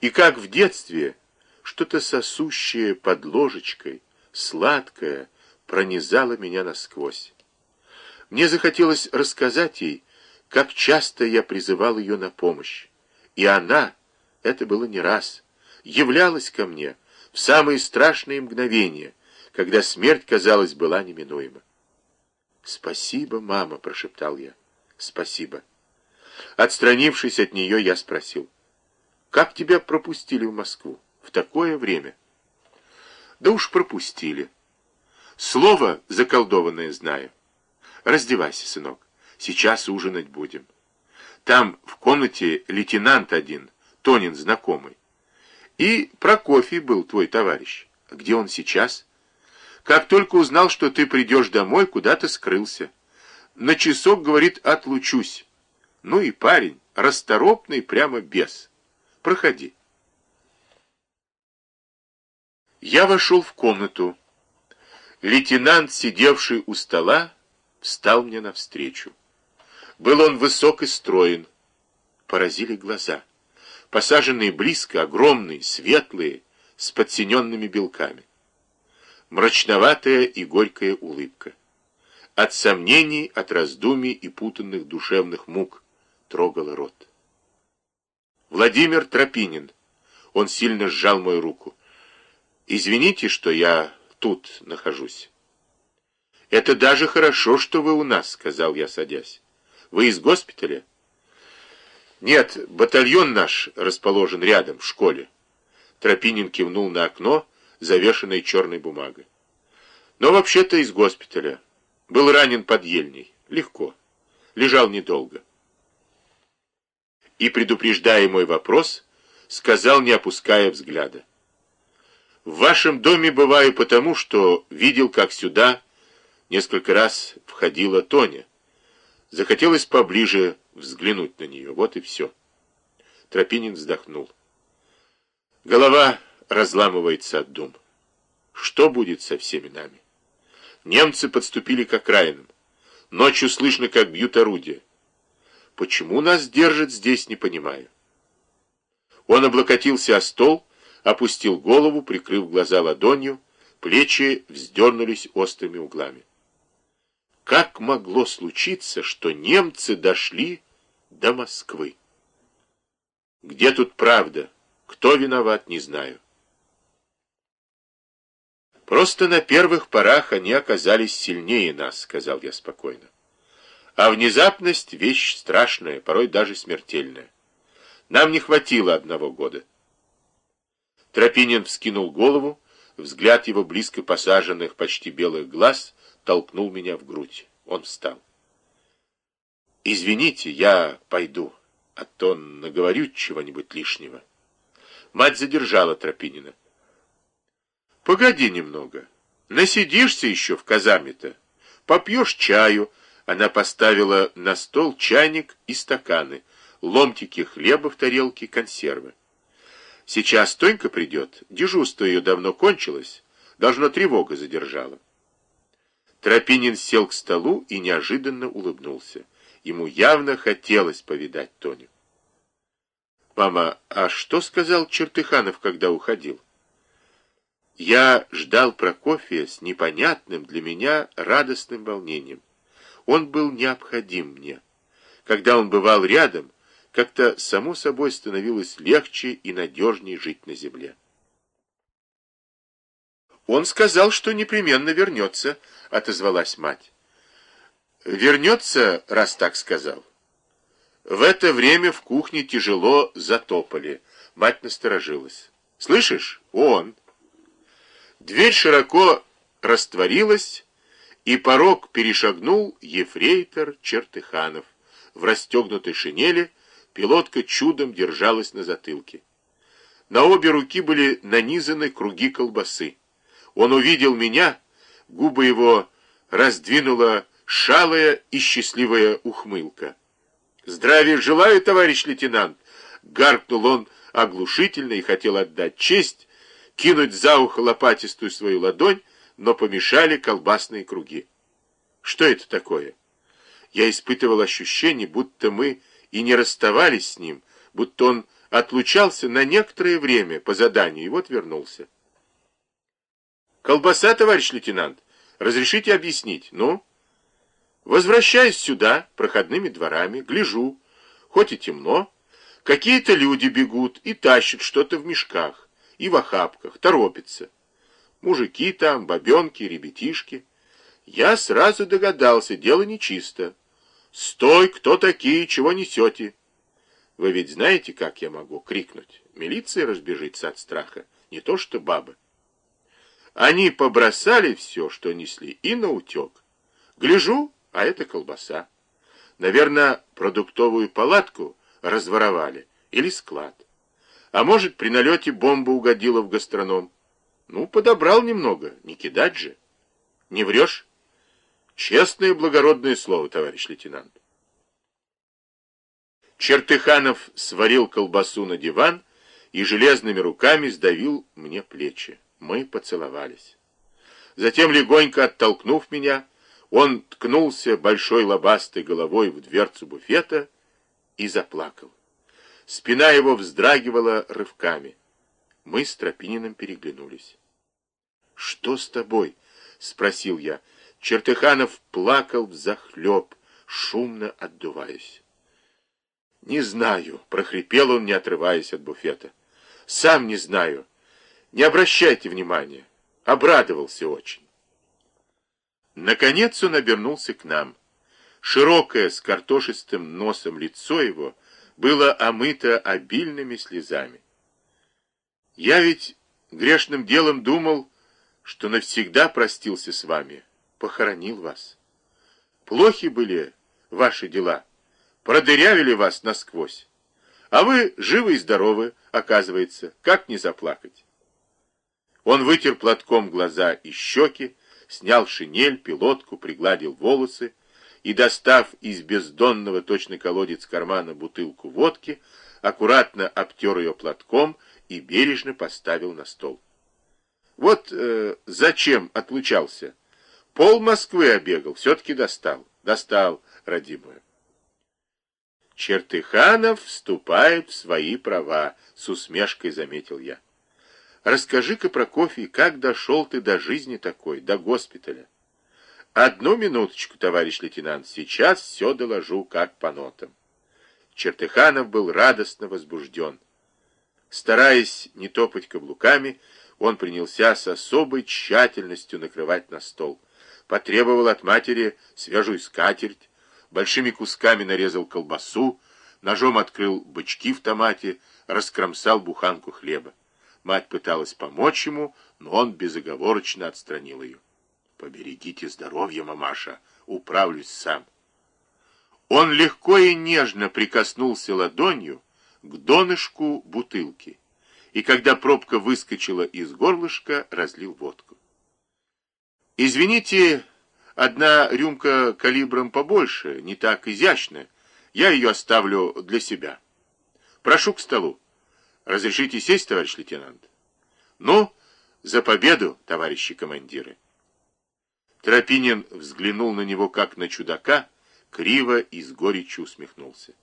И как в детстве что-то сосущее под ложечкой, сладкое, пронизало меня насквозь. Мне захотелось рассказать ей, как часто я призывал ее на помощь. И она, это было не раз, являлась ко мне в самые страшные мгновения, когда смерть, казалось, была неминуема. «Спасибо, мама», — прошептал я. «Спасибо». Отстранившись от нее, я спросил. «Как тебя пропустили в Москву? В такое время?» «Да уж пропустили. Слово заколдованное знаю. Раздевайся, сынок. Сейчас ужинать будем. Там в комнате лейтенант один, Тонин знакомый. И Прокофий был твой товарищ. Где он сейчас?» Как только узнал, что ты придешь домой, куда-то скрылся. На часок, говорит, отлучусь. Ну и парень, расторопный, прямо без. Проходи. Я вошел в комнату. Лейтенант, сидевший у стола, встал мне навстречу. Был он высок и строен. Поразили глаза. Посаженные близко, огромные, светлые, с подсиненными белками мрачноватая и горькая улыбка. От сомнений, от раздумий и путанных душевных мук трогала рот. Владимир Тропинин. Он сильно сжал мою руку. Извините, что я тут нахожусь. Это даже хорошо, что вы у нас, сказал я, садясь. Вы из госпиталя? Нет, батальон наш расположен рядом, в школе. Тропинин кивнул на окно, завешенной черной бумагой. Но вообще-то из госпиталя. Был ранен под ельней. Легко. Лежал недолго. И, предупреждая мой вопрос, сказал, не опуская взгляда. В вашем доме бываю потому, что видел, как сюда несколько раз входила Тоня. Захотелось поближе взглянуть на нее. Вот и все. Тропинин вздохнул. Голова разламывается от дум. Что будет со всеми нами? Немцы подступили к окраинам. Ночью слышно, как бьют орудия. Почему нас держат здесь, не понимаю. Он облокотился о стол, опустил голову, прикрыв глаза ладонью, плечи вздернулись острыми углами. Как могло случиться, что немцы дошли до Москвы? Где тут правда? Кто виноват, не знаю. Просто на первых порах они оказались сильнее нас, сказал я спокойно. А внезапность — вещь страшная, порой даже смертельная. Нам не хватило одного года. Тропинин вскинул голову, взгляд его близко посаженных, почти белых глаз толкнул меня в грудь. Он встал. «Извините, я пойду, а то наговорю чего-нибудь лишнего». Мать задержала Тропинина. Погоди немного. Насидишься еще в казаме-то. Попьешь чаю. Она поставила на стол чайник и стаканы, ломтики хлеба в тарелке, консервы. Сейчас Тонька придет. Дежурство ее давно кончилось. Должно тревога задержала. Тропинин сел к столу и неожиданно улыбнулся. Ему явно хотелось повидать Тоню. «Мама, а что сказал Чертыханов, когда уходил?» Я ждал Прокофия с непонятным для меня радостным волнением. Он был необходим мне. Когда он бывал рядом, как-то само собой становилось легче и надежнее жить на земле. «Он сказал, что непременно вернется», — отозвалась мать. «Вернется, раз так сказал». В это время в кухне тяжело затопали. Мать насторожилась. «Слышишь? Он!» Дверь широко растворилась, и порог перешагнул ефрейтор Чертыханов. В расстегнутой шинели пилотка чудом держалась на затылке. На обе руки были нанизаны круги колбасы. Он увидел меня, губы его раздвинула шалая и счастливая ухмылка. «Здравия желаю, товарищ лейтенант!» Гаркнул он оглушительно и хотел отдать честь, кинуть за ухо лопатистую свою ладонь, но помешали колбасные круги. Что это такое? Я испытывал ощущение, будто мы и не расставались с ним, будто он Отлучался на некоторое время по заданию, и вот вернулся. Колбаса, товарищ лейтенант, разрешите объяснить? Ну? Возвращаюсь сюда, проходными дворами, гляжу, хоть и темно, какие-то люди бегут и тащат что-то в мешках и в охапках, торопятся. Мужики там, бабенки, ребятишки. Я сразу догадался, дело нечисто. «Стой, кто такие, чего несете?» Вы ведь знаете, как я могу крикнуть? Милиция разбежится от страха, не то что бабы. Они побросали все, что несли, и наутек. Гляжу, а это колбаса. Наверное, продуктовую палатку разворовали или склад. А может, при налете бомба угодила в гастроном. Ну, подобрал немного, не кидать же. Не врешь? Честное благородное слово, товарищ лейтенант. Чертыханов сварил колбасу на диван и железными руками сдавил мне плечи. Мы поцеловались. Затем, легонько оттолкнув меня, он ткнулся большой лобастой головой в дверцу буфета и заплакал. Спина его вздрагивала рывками. Мы с Тропининым переглянулись. «Что с тобой?» — спросил я. Чертыханов плакал взахлеб, шумно отдуваясь. «Не знаю», — прохрипел он, не отрываясь от буфета. «Сам не знаю. Не обращайте внимания. Обрадовался очень». Наконец он обернулся к нам. Широкое, с картошистым носом лицо его было омыто обильными слезами. «Я ведь грешным делом думал, что навсегда простился с вами, похоронил вас. Плохи были ваши дела» продырявили вас насквозь. А вы живы и здоровы, оказывается, как не заплакать? Он вытер платком глаза и щеки, снял шинель, пилотку, пригладил волосы и, достав из бездонного точно колодец кармана бутылку водки, аккуратно обтер ее платком и бережно поставил на стол. Вот э, зачем отлучался? Пол Москвы обегал, все-таки достал. Достал, родимую. Чертыханов вступает в свои права, с усмешкой заметил я. Расскажи-ка, Прокофий, как дошел ты до жизни такой, до госпиталя? Одну минуточку, товарищ лейтенант, сейчас все доложу, как по нотам. Чертыханов был радостно возбужден. Стараясь не топать каблуками, он принялся с особой тщательностью накрывать на стол. Потребовал от матери свежую скатерть, большими кусками нарезал колбасу, ножом открыл бычки в томате, раскромсал буханку хлеба. Мать пыталась помочь ему, но он безоговорочно отстранил ее. «Поберегите здоровье, мамаша, управлюсь сам». Он легко и нежно прикоснулся ладонью к донышку бутылки, и когда пробка выскочила из горлышка, разлил водку. «Извините, Одна рюмка калибром побольше, не так изящная. Я ее оставлю для себя. Прошу к столу. Разрешите сесть, товарищ лейтенант? Ну, за победу, товарищи командиры. Тропинин взглянул на него, как на чудака, криво и с горечью усмехнулся.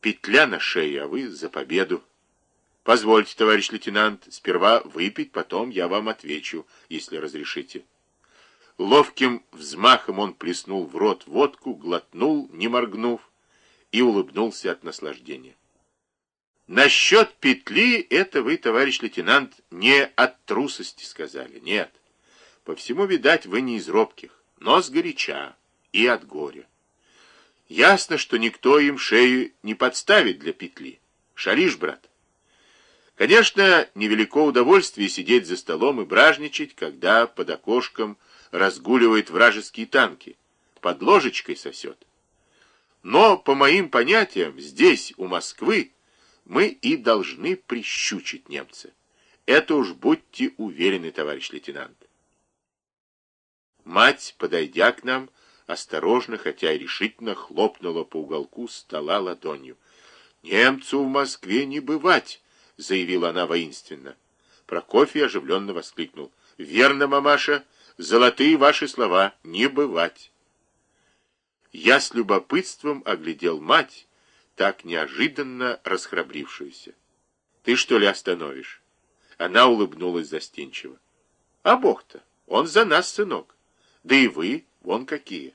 Петля на шее, а вы за победу. Позвольте, товарищ лейтенант, сперва выпить, потом я вам отвечу, если разрешите. Ловким взмахом он плеснул в рот водку, глотнул, не моргнув, и улыбнулся от наслаждения. Насчет петли это вы, товарищ лейтенант, не от трусости сказали, нет. По всему, видать, вы не из робких, но с горяча и от горя. Ясно, что никто им шею не подставит для петли. Шалишь, брат? Конечно, невелико удовольствие сидеть за столом и бражничать, когда под окошком разгуливают вражеские танки, под ложечкой сосет. Но, по моим понятиям, здесь, у Москвы, мы и должны прищучить немца. Это уж будьте уверены, товарищ лейтенант. Мать, подойдя к нам, осторожно, хотя и решительно хлопнула по уголку стола ладонью. «Немцу в Москве не бывать!» — заявила она воинственно. Прокофий оживленно воскликнул. «Верно, мамаша!» Золотые ваши слова, не бывать. Я с любопытством оглядел мать, так неожиданно расхрабрившуюся. «Ты что ли остановишь?» Она улыбнулась застенчиво. «А Бог-то, он за нас, сынок. Да и вы, вон какие».